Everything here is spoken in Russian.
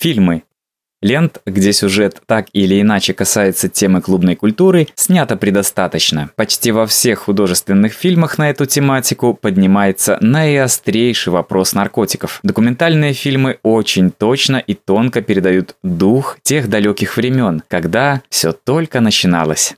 Фильмы. Лент, где сюжет так или иначе касается темы клубной культуры, снято предостаточно. Почти во всех художественных фильмах на эту тематику поднимается наиострейший вопрос наркотиков. Документальные фильмы очень точно и тонко передают дух тех далеких времен, когда все только начиналось.